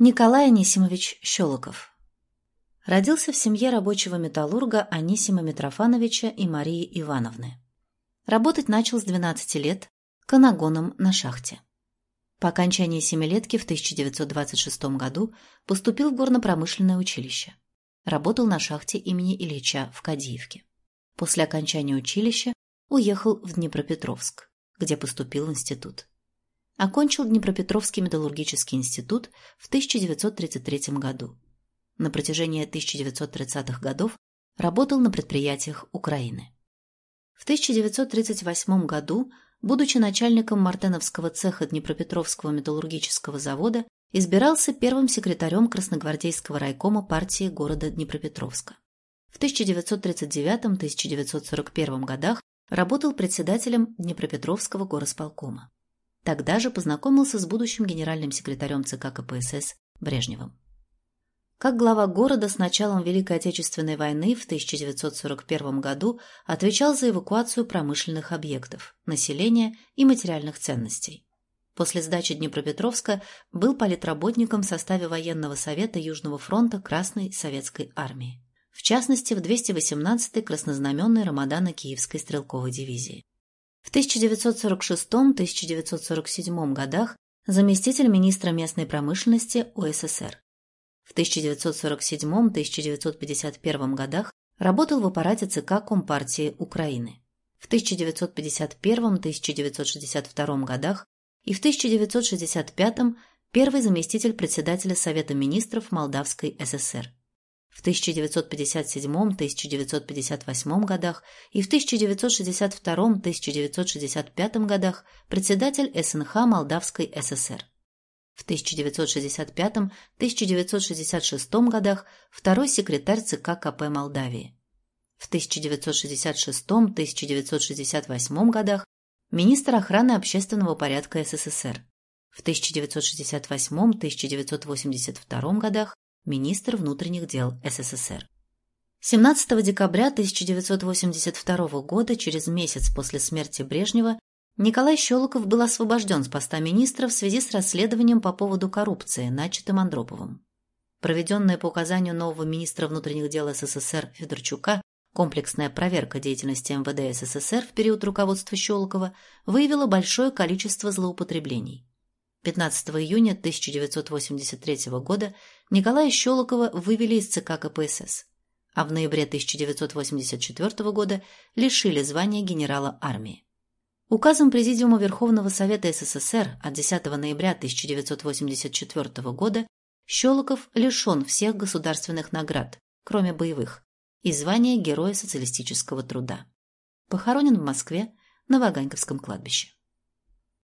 Николай Анисимович Щелоков Родился в семье рабочего металлурга Анисима Митрофановича и Марии Ивановны. Работать начал с 12 лет канагоном на шахте. По окончании семилетки в 1926 году поступил в горно-промышленное училище. Работал на шахте имени Ильича в Кадиевке. После окончания училища уехал в Днепропетровск, где поступил в институт. Окончил Днепропетровский металлургический институт в 1933 году. На протяжении 1930-х годов работал на предприятиях Украины. В 1938 году, будучи начальником Мартеновского цеха Днепропетровского металлургического завода, избирался первым секретарем Красногвардейского райкома партии города Днепропетровска. В 1939-1941 годах работал председателем Днепропетровского горосполкома. Тогда же познакомился с будущим генеральным секретарем ЦК КПСС Брежневым. Как глава города с началом Великой Отечественной войны в 1941 году отвечал за эвакуацию промышленных объектов, населения и материальных ценностей. После сдачи Днепропетровска был политработником в составе военного совета Южного фронта Красной Советской Армии, в частности в 218-й краснознаменной Рамадана-Киевской стрелковой дивизии. В 1946-1947 годах заместитель министра местной промышленности УССР. В 1947-1951 годах работал в аппарате ЦК Компартии Украины. В 1951-1962 годах и в 1965 первый заместитель председателя Совета министров Молдавской ССР. В 1957-1958 годах и в 1962-1965 годах председатель СНХ Молдавской ССР. В 1965-1966 годах второй секретарь ЦК КП Молдавии. В 1966-1968 годах министр охраны общественного порядка СССР. В 1968-1982 годах министр внутренних дел СССР. 17 декабря 1982 года, через месяц после смерти Брежнева, Николай Щелоков был освобожден с поста министра в связи с расследованием по поводу коррупции, начатым Андроповым. Проведенная по указанию нового министра внутренних дел СССР Федорчука комплексная проверка деятельности МВД СССР в период руководства Щелокова выявила большое количество злоупотреблений. 15 июня 1983 года Николая Щелокова вывели из ЦК КПСС, а в ноябре 1984 года лишили звания генерала армии. Указом Президиума Верховного Совета СССР от 10 ноября 1984 года Щелоков лишен всех государственных наград, кроме боевых, и звания Героя социалистического труда. Похоронен в Москве на Ваганьковском кладбище.